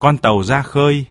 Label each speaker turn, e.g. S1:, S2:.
S1: Con tàu ra khơi.